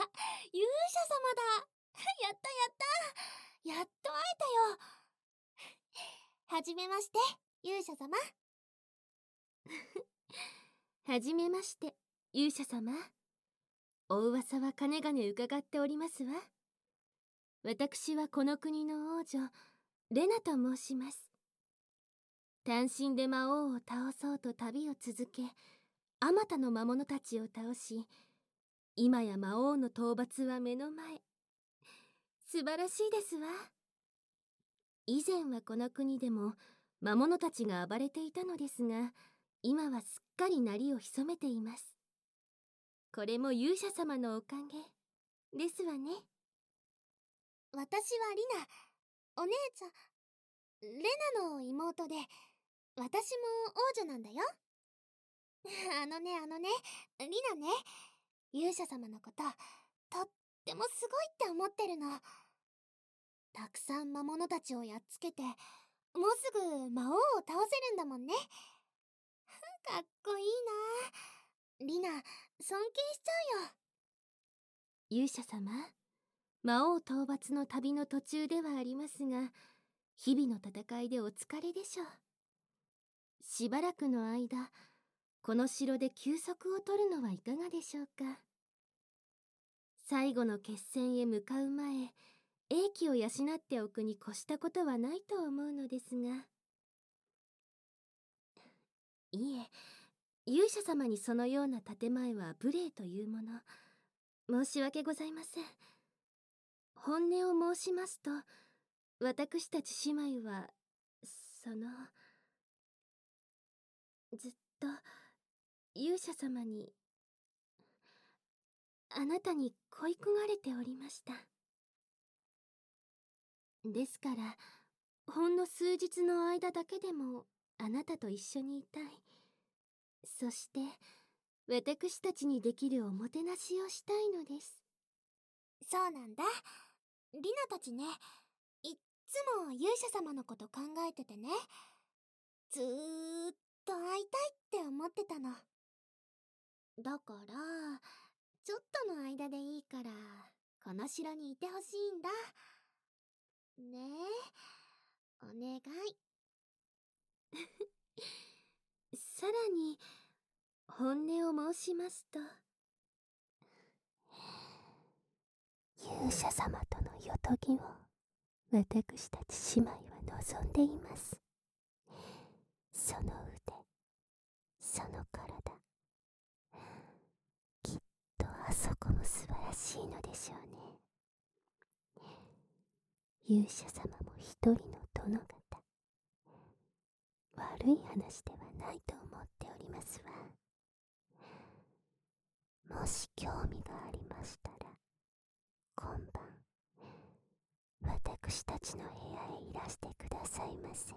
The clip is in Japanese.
勇者様だ。やったやった。やっと会えたよ。はじめまして勇者様。はじめまして勇者様。お噂はかねがね伺っておりますわ。私はこの国の王女レナと申します。単身で魔王を倒そうと旅を続けあまたの魔物たちを倒し今や魔王の討伐は目の前。素晴らしいですわ。以前はこの国でも魔物たちが暴れていたのですが今はすっかり鳴りを潜めています。これも勇者様のおかげですわね。私はリナお姉ちゃんレナの妹で私も王女なんだよ。あのねあのねリナね。勇者様のこととってもすごいって思ってるの。たくさん魔物たちをやっつけてもうすぐ魔王を倒せるんだもんね。かっこいいな。リナ尊敬しちゃうよ。勇者様魔王討伐の旅の途中ではありますが日々の戦いでお疲れでしょう。しばらくの間この城で休息を取るのはいかがでしょうか？最後の決戦へ向かう前英気を養っておくに越したことはないと思うのですが。いえ勇者様にそのような建前は無礼というもの申し訳ございません。本音を申しますと私たち姉妹はそのずっと勇者様にあなたに恋焦がれておりました。ですからほんの数日の間だけでもあなたと一緒にいたい。そして私たちにできるおもてなしをしたいのです。そうなんだ。リナたちねいっつも勇者様のこと考えててねずーっと会いたいって思ってたの。だからちょっとの間でいいからこの城にいてほしいんだ。ねえお願い。さらに本音を申しますと。勇者様とのよとぎを私たち姉妹は望んでいますその腕その体きっとあそこも素晴らしいのでしょうね。勇者様も一人の殿方。悪い話ではないと思っておりますわ。もし興味がありましたら今晩私たちの部屋へいらしてくださいませ。